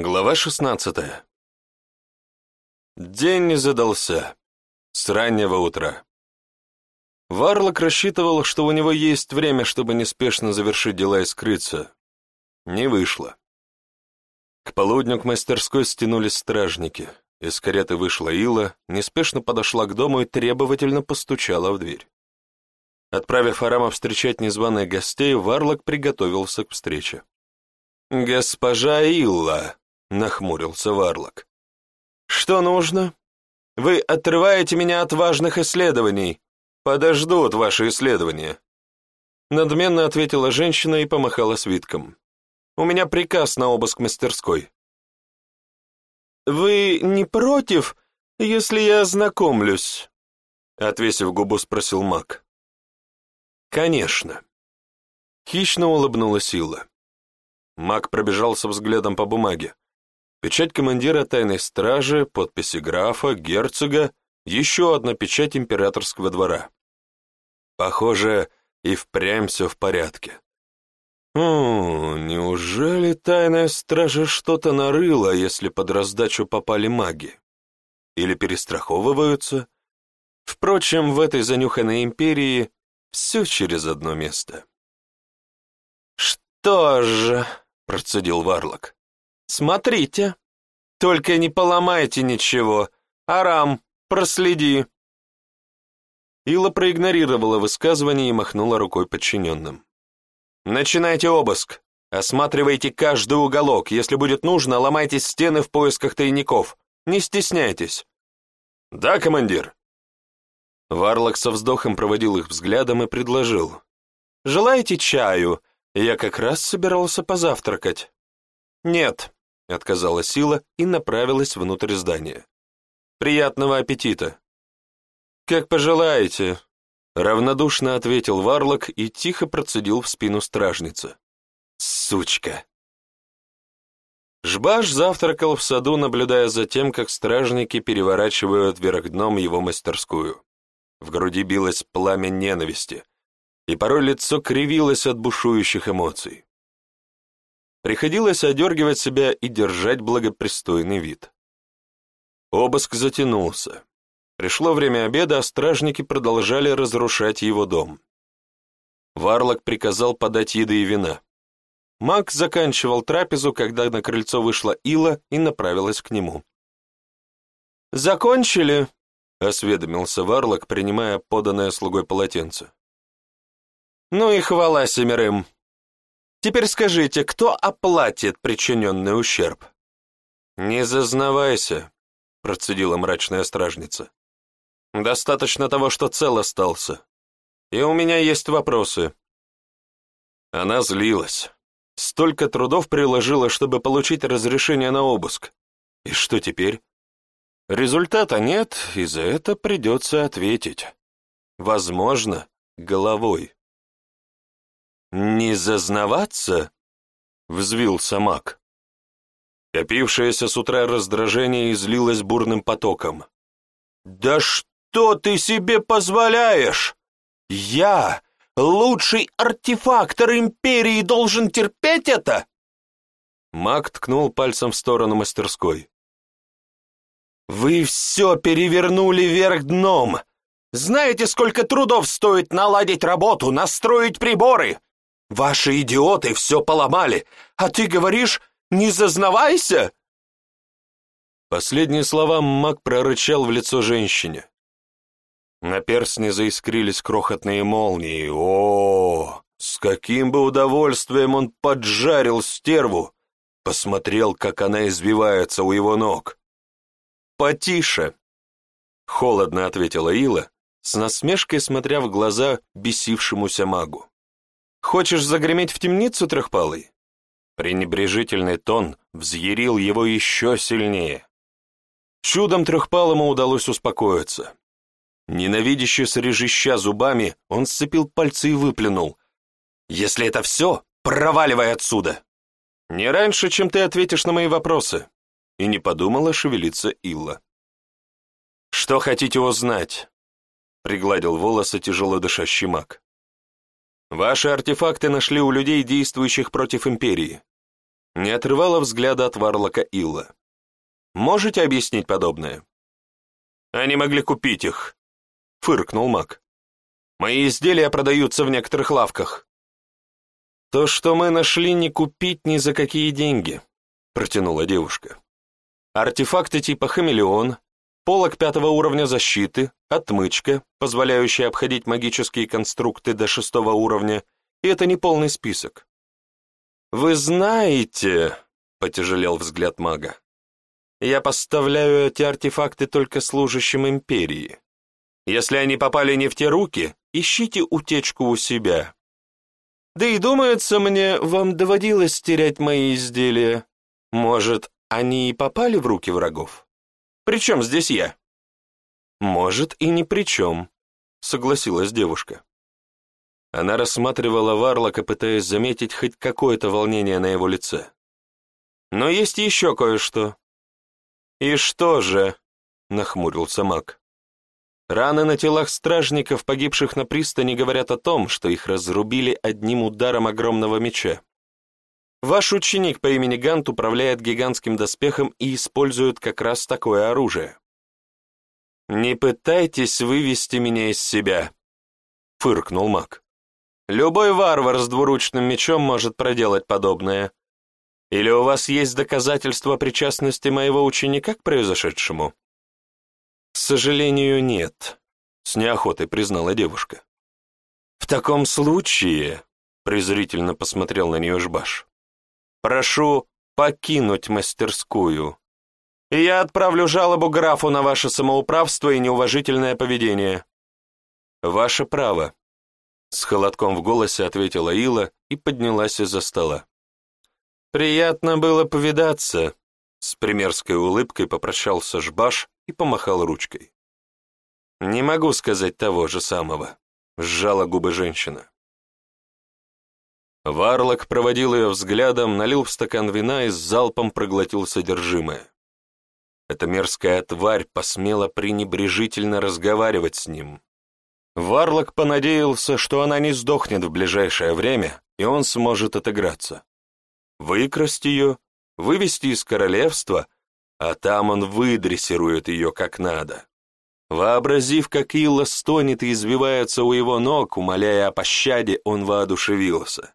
Глава шестнадцатая. День не задался. С раннего утра. Варлок рассчитывал, что у него есть время, чтобы неспешно завершить дела и скрыться. Не вышло. К полудню к мастерской стянулись стражники. Из кареты вышла Ила, неспешно подошла к дому и требовательно постучала в дверь. Отправив Арама встречать незваных гостей, Варлок приготовился к встрече. «Госпожа Илла», — нахмурился Варлок. «Что нужно? Вы отрываете меня от важных исследований. Подождут ваши исследования». Надменно ответила женщина и помахала свитком. «У меня приказ на обыск мастерской». «Вы не против, если я ознакомлюсь?» Отвесив губу, спросил маг. «Конечно». Хищно улыбнулась Илла. Маг пробежался взглядом по бумаге. Печать командира тайной стражи, подписи графа, герцога, еще одна печать императорского двора. Похоже, и впрямь все в порядке. О, неужели тайная стража что-то нарыла, если под раздачу попали маги? Или перестраховываются? Впрочем, в этой занюханной империи все через одно место. «Что же?» процедил Варлок. «Смотрите, только не поломайте ничего. Арам, проследи». Ила проигнорировала высказывание и махнула рукой подчиненным. «Начинайте обыск. Осматривайте каждый уголок. Если будет нужно, ломайте стены в поисках тайников. Не стесняйтесь». «Да, командир». Варлок со вздохом проводил их взглядом и предложил. «Желаете чаю? Я как раз собирался позавтракать. Нет, отказала Сила и направилась внутрь здания. Приятного аппетита. Как пожелаете, равнодушно ответил Варлок и тихо процедил в спину стражницы. Сучка. Жбаш завтракал в саду, наблюдая за тем, как стражники переворачивают вверх дном его мастерскую. В груди билось пламя ненависти, и порой лицо кривилось от бушующих эмоций. Приходилось одергивать себя и держать благопристойный вид. Обыск затянулся. Пришло время обеда, а стражники продолжали разрушать его дом. Варлок приказал подать еды и вина. Маг заканчивал трапезу, когда на крыльцо вышла Ила и направилась к нему. «Закончили?» — осведомился Варлок, принимая поданное слугой полотенце. Ну и хвала семерым. Теперь скажите, кто оплатит причиненный ущерб? Не зазнавайся, процедила мрачная стражница. Достаточно того, что цел остался. И у меня есть вопросы. Она злилась. Столько трудов приложила, чтобы получить разрешение на обыск. И что теперь? Результата нет, и за это придется ответить. Возможно, головой. «Не зазнаваться?» — взвился маг. Копившееся с утра раздражение излилось бурным потоком. «Да что ты себе позволяешь? Я, лучший артефактор Империи, должен терпеть это?» Маг ткнул пальцем в сторону мастерской. «Вы все перевернули вверх дном! Знаете, сколько трудов стоит наладить работу, настроить приборы? Ваши идиоты все поломали, а ты говоришь, не зазнавайся!» Последние слова маг прорычал в лицо женщине. На перстне заискрились крохотные молнии. О, с каким бы удовольствием он поджарил стерву! Посмотрел, как она избивается у его ног. «Потише!» — холодно ответила Ила, с насмешкой смотря в глаза бесившемуся магу. Хочешь загреметь в темницу, трехпалый?» Пренебрежительный тон взъярил его еще сильнее. Чудом трехпалому удалось успокоиться. Ненавидяще срежеща зубами, он сцепил пальцы и выплюнул. «Если это все, проваливай отсюда!» «Не раньше, чем ты ответишь на мои вопросы!» И не подумала шевелиться Илла. «Что хотите узнать?» Пригладил волосы тяжело дышащий маг. Ваши артефакты нашли у людей, действующих против Империи. Не отрывала взгляда от Варлока Илла. «Можете объяснить подобное?» «Они могли купить их», — фыркнул маг. «Мои изделия продаются в некоторых лавках». «То, что мы нашли, не купить ни за какие деньги», — протянула девушка. «Артефакты типа хамелеон, полок пятого уровня защиты, отмычка, позволяющая обходить магические конструкты до шестого уровня, и это не полный список. «Вы знаете», — потяжелел взгляд мага, «я поставляю эти артефакты только служащим империи. Если они попали не в те руки, ищите утечку у себя. Да и думается мне, вам доводилось терять мои изделия. Может, они и попали в руки врагов? Причем здесь я?» «Может, и ни при чем», — согласилась девушка. Она рассматривала Варлока, пытаясь заметить хоть какое-то волнение на его лице. «Но есть еще кое-что». «И что же?» — нахмурился маг. Раны на телах стражников, погибших на пристани, говорят о том, что их разрубили одним ударом огромного меча. Ваш ученик по имени Гант управляет гигантским доспехом и использует как раз такое оружие. «Не пытайтесь вывести меня из себя», — фыркнул маг. «Любой варвар с двуручным мечом может проделать подобное. Или у вас есть доказательства причастности моего ученика к произошедшему?» «К сожалению, нет», — с неохотой признала девушка. «В таком случае», — презрительно посмотрел на нее Жбаш, «прошу покинуть мастерскую и я отправлю жалобу графу на ваше самоуправство и неуважительное поведение». «Ваше право», — с холодком в голосе ответила Ила и поднялась из-за стола. «Приятно было повидаться», — с примерской улыбкой попрощался Жбаш и помахал ручкой. «Не могу сказать того же самого», — сжала губы женщина. Варлок проводил ее взглядом, налил в стакан вина и с залпом проглотил содержимое. Эта мерзкая тварь посмела пренебрежительно разговаривать с ним. Варлок понадеялся, что она не сдохнет в ближайшее время, и он сможет отыграться. Выкрасть ее, вывести из королевства, а там он выдрессирует ее как надо. Вообразив, как Илла стонет и извивается у его ног, умоляя о пощаде, он воодушевился.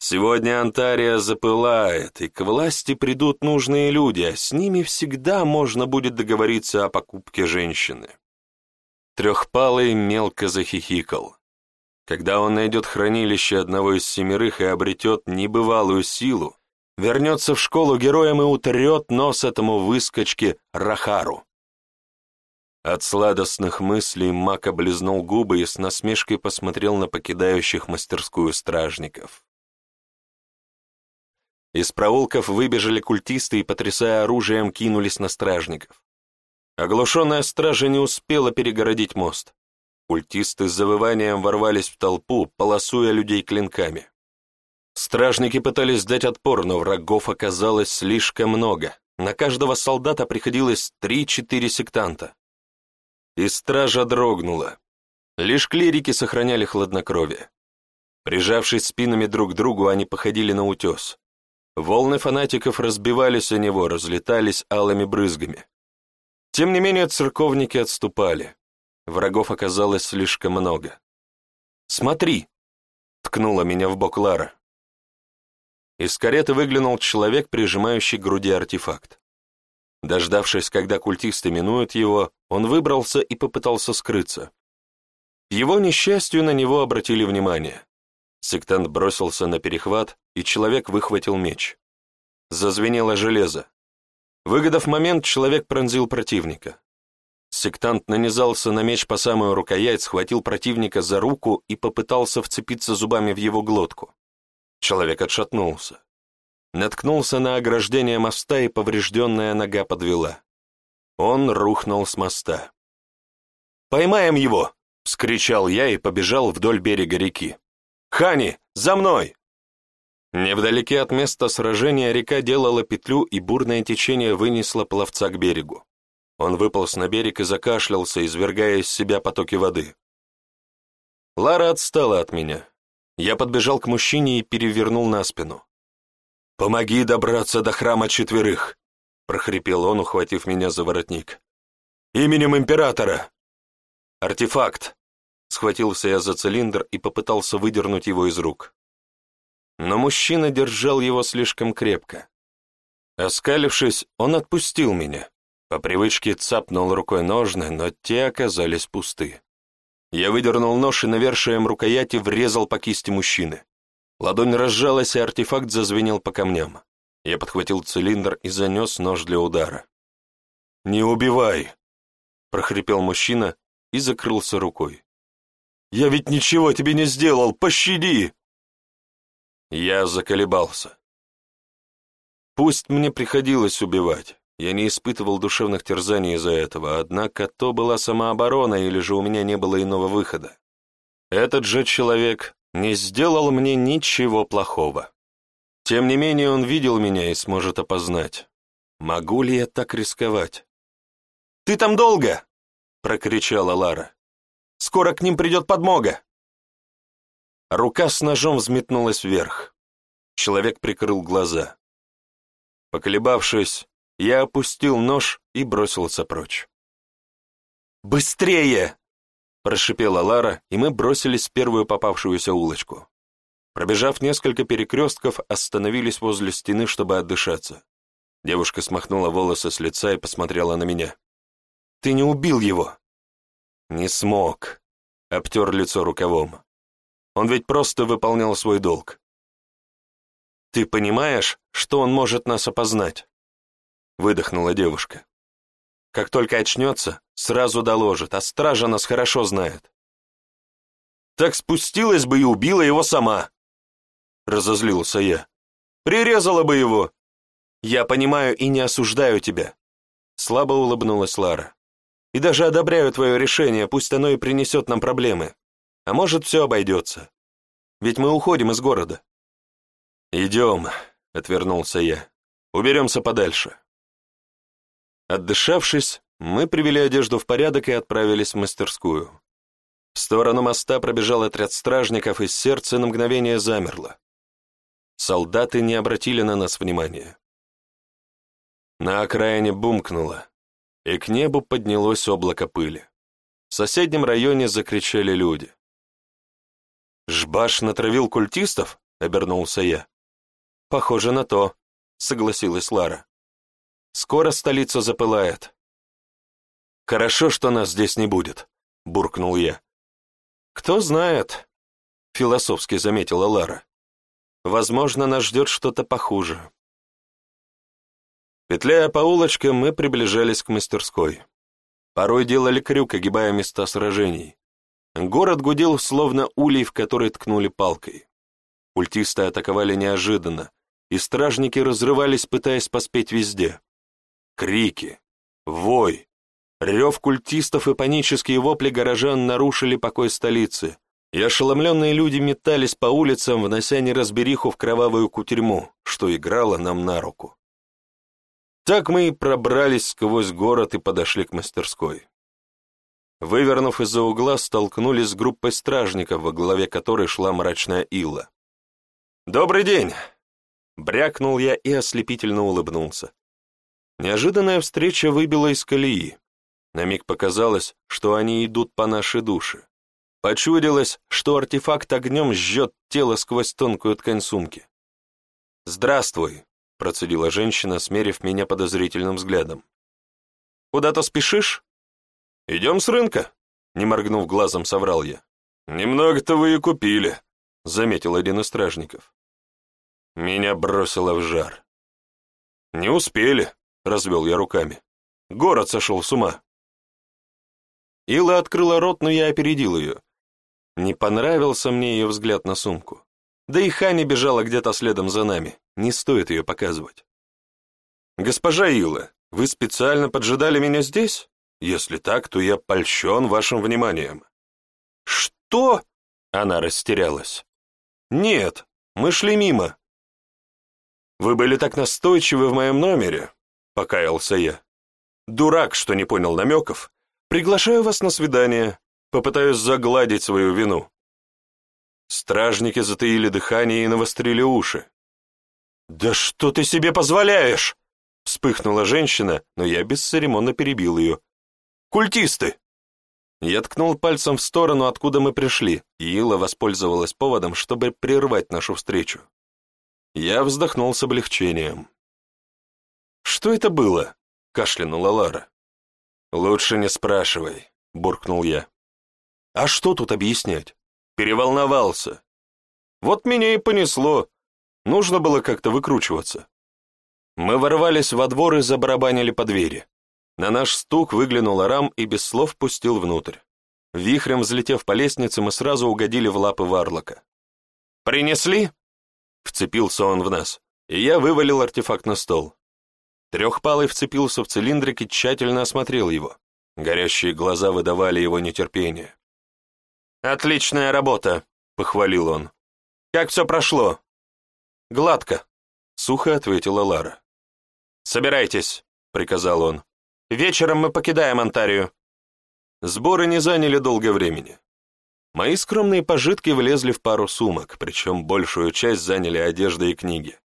Сегодня Антария запылает, и к власти придут нужные люди, а с ними всегда можно будет договориться о покупке женщины. Трехпалый мелко захихикал. Когда он найдет хранилище одного из семерых и обретет небывалую силу, вернется в школу героем и утрет нос этому выскочке Рахару. От сладостных мыслей Мак облизнул губы и с насмешкой посмотрел на покидающих мастерскую стражников. Из проулков выбежали культисты и, потрясая оружием, кинулись на стражников. Оглушенная стража не успела перегородить мост. Культисты с завыванием ворвались в толпу, полосуя людей клинками. Стражники пытались дать отпор, но врагов оказалось слишком много. На каждого солдата приходилось три-четыре сектанта. И стража дрогнула. Лишь клирики сохраняли хладнокровие. Прижавшись спинами друг к другу, они походили на утес. Волны фанатиков разбивались о него, разлетались алыми брызгами. Тем не менее церковники отступали. Врагов оказалось слишком много. «Смотри!» — ткнула меня в бок Лара. Из кареты выглянул человек, прижимающий к груди артефакт. Дождавшись, когда культисты минуют его, он выбрался и попытался скрыться. его несчастью на него обратили внимание. Сектант бросился на перехват, и человек выхватил меч. Зазвенело железо. Выгодав момент, человек пронзил противника. Сектант нанизался на меч по самую рукоять, схватил противника за руку и попытался вцепиться зубами в его глотку. Человек отшатнулся. Наткнулся на ограждение моста, и поврежденная нога подвела. Он рухнул с моста. «Поймаем его!» — вскричал я и побежал вдоль берега реки. «Хани, за мной!» Невдалеке от места сражения река делала петлю, и бурное течение вынесло пловца к берегу. Он выполз на берег и закашлялся, извергая из себя потоки воды. Лара отстала от меня. Я подбежал к мужчине и перевернул на спину. «Помоги добраться до храма четверых!» — прохрипел он, ухватив меня за воротник. «Именем императора!» «Артефакт!» — схватился я за цилиндр и попытался выдернуть его из рук. Но мужчина держал его слишком крепко. Оскалившись, он отпустил меня. По привычке цапнул рукой ножны, но те оказались пусты. Я выдернул нож и навершием рукояти врезал по кисти мужчины. Ладонь разжалась, и артефакт зазвенел по камням. Я подхватил цилиндр и занес нож для удара. «Не убивай!» — прохрипел мужчина и закрылся рукой. «Я ведь ничего тебе не сделал! Пощади!» Я заколебался. Пусть мне приходилось убивать, я не испытывал душевных терзаний из-за этого, однако то была самооборона или же у меня не было иного выхода. Этот же человек не сделал мне ничего плохого. Тем не менее он видел меня и сможет опознать. Могу ли я так рисковать? «Ты там долго!» — прокричала Лара. «Скоро к ним придет подмога!» Рука с ножом взметнулась вверх. Человек прикрыл глаза. Поколебавшись, я опустил нож и бросился прочь. «Быстрее!» Прошипела Лара, и мы бросились в первую попавшуюся улочку. Пробежав несколько перекрестков, остановились возле стены, чтобы отдышаться. Девушка смахнула волосы с лица и посмотрела на меня. «Ты не убил его?» «Не смог», — обтер лицо рукавом. «Он ведь просто выполнял свой долг». «Ты понимаешь, что он может нас опознать?» Выдохнула девушка. Как только очнется, сразу доложит, а стража нас хорошо знает. Так спустилась бы и убила его сама. Разозлился я. Прирезала бы его. Я понимаю и не осуждаю тебя. Слабо улыбнулась Лара. И даже одобряю твое решение, пусть оно и принесет нам проблемы. А может, все обойдется. Ведь мы уходим из города. «Идем», — отвернулся я. «Уберемся подальше». Отдышавшись, мы привели одежду в порядок и отправились в мастерскую. В сторону моста пробежал отряд стражников, и сердце на мгновение замерло. Солдаты не обратили на нас внимания. На окраине бумкнуло, и к небу поднялось облако пыли. В соседнем районе закричали люди. «Жбаш натравил культистов?» — обернулся я. «Похоже на то», — согласилась Лара. Скоро столица запылает. Хорошо, что нас здесь не будет, буркнул я. Кто знает, философски заметила Лара. Возможно, нас ждет что-то похуже. Петляя по улочкам, мы приближались к мастерской. Порой делали крюк, огибая места сражений. Город гудел, словно улей, в который ткнули палкой. Культисты атаковали неожиданно, и стражники разрывались, пытаясь поспеть везде. Крики, вой, рев культистов и панические вопли горожан нарушили покой столицы, и ошеломленные люди метались по улицам, внося неразбериху в кровавую кутерьму, что играло нам на руку. Так мы и пробрались сквозь город и подошли к мастерской. Вывернув из-за угла, столкнулись с группой стражников, во главе которой шла мрачная Илла. «Добрый день!» Брякнул я и ослепительно улыбнулся. Неожиданная встреча выбила из колеи. На миг показалось, что они идут по нашей душе. Почудилось, что артефакт огнем жжет тело сквозь тонкую ткань сумки. «Здравствуй», — процедила женщина, смерив меня подозрительным взглядом. «Куда-то спешишь?» «Идем с рынка», — не моргнув глазом, соврал я. «Немного-то вы и купили», — заметил один из стражников. Меня бросило в жар. «Не успели», развел я руками. Город сошел с ума. Ила открыла рот, но я опередил ее. Не понравился мне ее взгляд на сумку. Да и Хани бежала где-то следом за нами. Не стоит ее показывать. «Госпожа Ила, вы специально поджидали меня здесь? Если так, то я польщен вашим вниманием». «Что?» — она растерялась. «Нет, мы шли мимо». «Вы были так настойчивы в моем номере, покаялся я. Дурак, что не понял намеков. Приглашаю вас на свидание. Попытаюсь загладить свою вину. Стражники затаили дыхание и навострили уши. «Да что ты себе позволяешь?» Вспыхнула женщина, но я бесцеремонно перебил ее. «Культисты!» Я ткнул пальцем в сторону, откуда мы пришли, и Ила воспользовалась поводом, чтобы прервать нашу встречу. Я вздохнул с облегчением. «Что это было?» — кашлянула Лара. «Лучше не спрашивай», — буркнул я. «А что тут объяснять? Переволновался. Вот меня и понесло. Нужно было как-то выкручиваться. Мы ворвались во двор и забарабанили по двери. На наш стук выглянул Арам и без слов пустил внутрь. Вихрем взлетев по лестнице, мы сразу угодили в лапы Варлока. «Принесли?» Вцепился он в нас, и я вывалил артефакт на стол. Трехпалый вцепился в цилиндрик и тщательно осмотрел его. Горящие глаза выдавали его нетерпение. «Отличная работа», — похвалил он. «Как все прошло?» «Гладко», — сухо ответила Лара. «Собирайтесь», — приказал он. «Вечером мы покидаем Антарию». Сборы не заняли долго времени. Мои скромные пожитки влезли в пару сумок, причем большую часть заняли одежда и книги.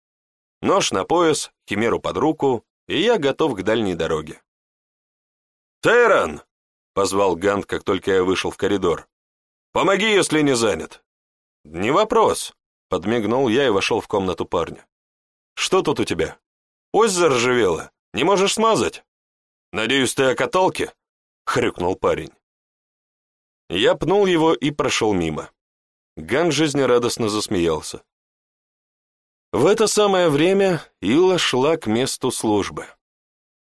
Нож на пояс, химеру под руку, и я готов к дальней дороге. «Тейрон!» — позвал Гант, как только я вышел в коридор. «Помоги, если не занят». «Не вопрос», — подмигнул я и вошел в комнату парня. «Что тут у тебя?» Ось заржавела. Не можешь смазать? Надеюсь, ты о каталке?» — хрюкнул парень. Я пнул его и прошел мимо. Ган жизнерадостно засмеялся. В это самое время Илла шла к месту службы.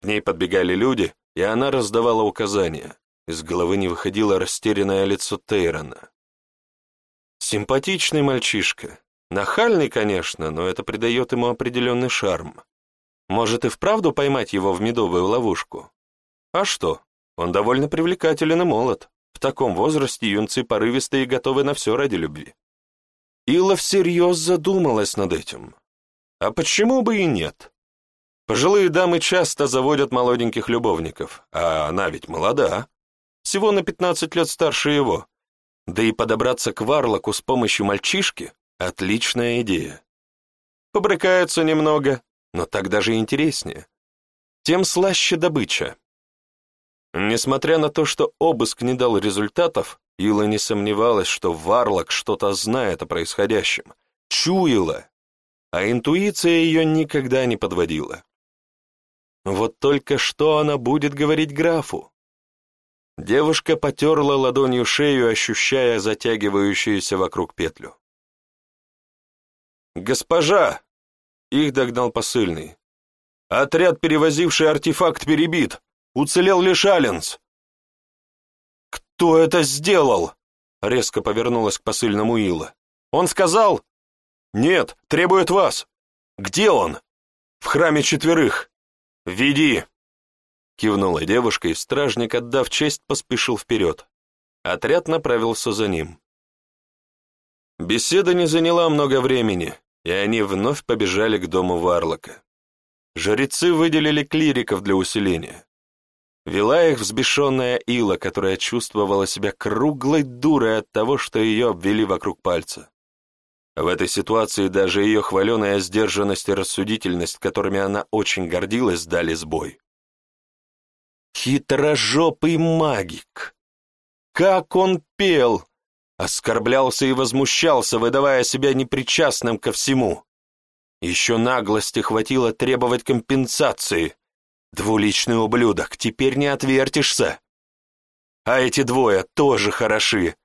К ней подбегали люди, и она раздавала указания. Из головы не выходило растерянное лицо Тейрона. Симпатичный мальчишка. Нахальный, конечно, но это придает ему определенный шарм. Может и вправду поймать его в медовую ловушку? А что, он довольно привлекателен и молод. В таком возрасте юнцы порывистые и готовы на все ради любви. Илла всерьез задумалась над этим. А почему бы и нет? Пожилые дамы часто заводят молоденьких любовников, а она ведь молода, всего на 15 лет старше его. Да и подобраться к Варлоку с помощью мальчишки — отличная идея. Побрыкаются немного, но так даже интереснее. Тем слаще добыча. Несмотря на то, что обыск не дал результатов, Ила не сомневалась, что Варлок что-то знает о происходящем. Чуяла, а интуиция ее никогда не подводила. Вот только что она будет говорить графу? Девушка потерла ладонью шею, ощущая затягивающуюся вокруг петлю. «Госпожа!» Их догнал посыльный. «Отряд, перевозивший артефакт, перебит. Уцелел лишь Аленс». «Кто это сделал?» Резко повернулась к посыльному Ила. «Он сказал?» «Нет, требует вас». «Где он?» «В храме четверых». «Веди!» Кивнула девушка, и стражник, отдав честь, поспешил вперед. Отряд направился за ним. Беседа не заняла много времени и они вновь побежали к дому Варлока. Жрецы выделили клириков для усиления. Вела их взбешенная Ила, которая чувствовала себя круглой дурой от того, что ее обвели вокруг пальца. В этой ситуации даже ее хваленая сдержанность и рассудительность, которыми она очень гордилась, дали сбой. Хитрожопый магик! Как он пел! Оскорблялся и возмущался, выдавая себя непричастным ко всему. Еще наглости хватило требовать компенсации. Двуличный ублюдок, теперь не отвертишься. А эти двое тоже хороши.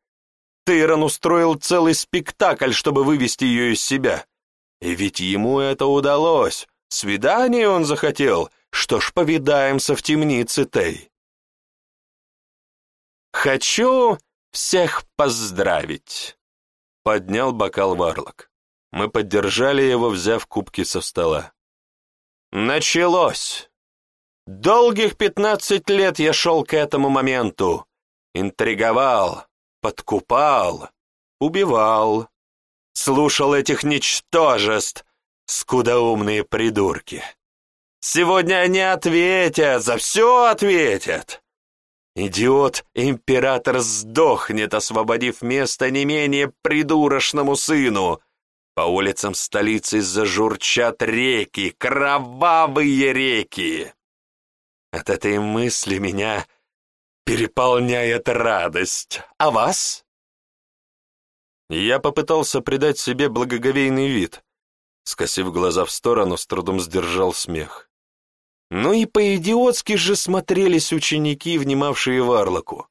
Тейрон устроил целый спектакль, чтобы вывести ее из себя. И ведь ему это удалось. Свидание он захотел. Что ж, повидаемся в темнице Тей. «Хочу «Всех поздравить!» — поднял бокал Варлок. Мы поддержали его, взяв кубки со стола. «Началось! Долгих пятнадцать лет я шел к этому моменту. Интриговал, подкупал, убивал. Слушал этих ничтожеств, скудоумные придурки. Сегодня они ответят, за все ответят. Идиот-император сдохнет, освободив место не менее придурочному сыну. По улицам столицы зажурчат реки, кровавые реки. От этой мысли меня переполняет радость. А вас? Я попытался придать себе благоговейный вид. Скосив глаза в сторону, с трудом сдержал смех. Ну и по-идиотски же смотрелись ученики, внимавшие Варлоку.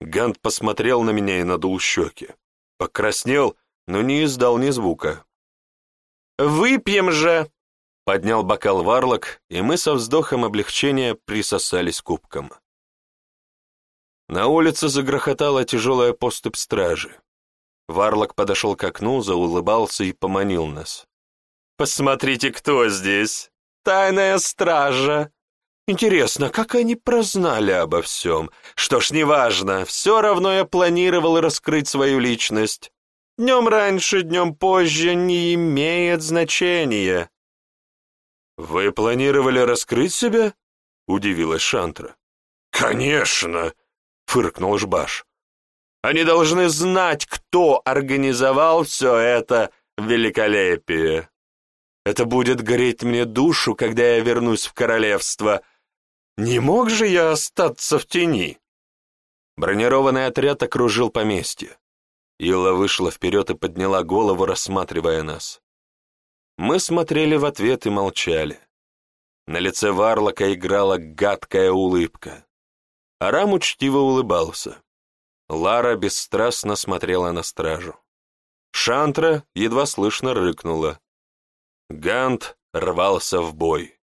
Гант посмотрел на меня и надул щеки. Покраснел, но не издал ни звука. «Выпьем же!» — поднял бокал Варлок, и мы со вздохом облегчения присосались кубком. На улице загрохотала тяжелая поступь стражи. Варлок подошел к окну, заулыбался и поманил нас. «Посмотрите, кто здесь! Тайная стража! Интересно, как они прознали обо всем? Что ж, неважно, все равно я планировал раскрыть свою личность. Днем раньше, днем позже не имеет значения». «Вы планировали раскрыть себя?» — удивилась Шантра. «Конечно!» — фыркнул Жбаш. «Они должны знать, кто организовал все это великолепие. Это будет гореть мне душу, когда я вернусь в королевство. Не мог же я остаться в тени?» Бронированный отряд окружил поместье. Илла вышла вперед и подняла голову, рассматривая нас. Мы смотрели в ответ и молчали. На лице Варлока играла гадкая улыбка. Арам учтиво улыбался. Лара бесстрастно смотрела на стражу. Шантра едва слышно рыкнула. Гант рвался в бой.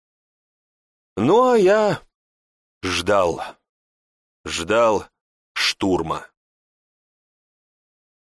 Ну а я ждал. Ждал штурма.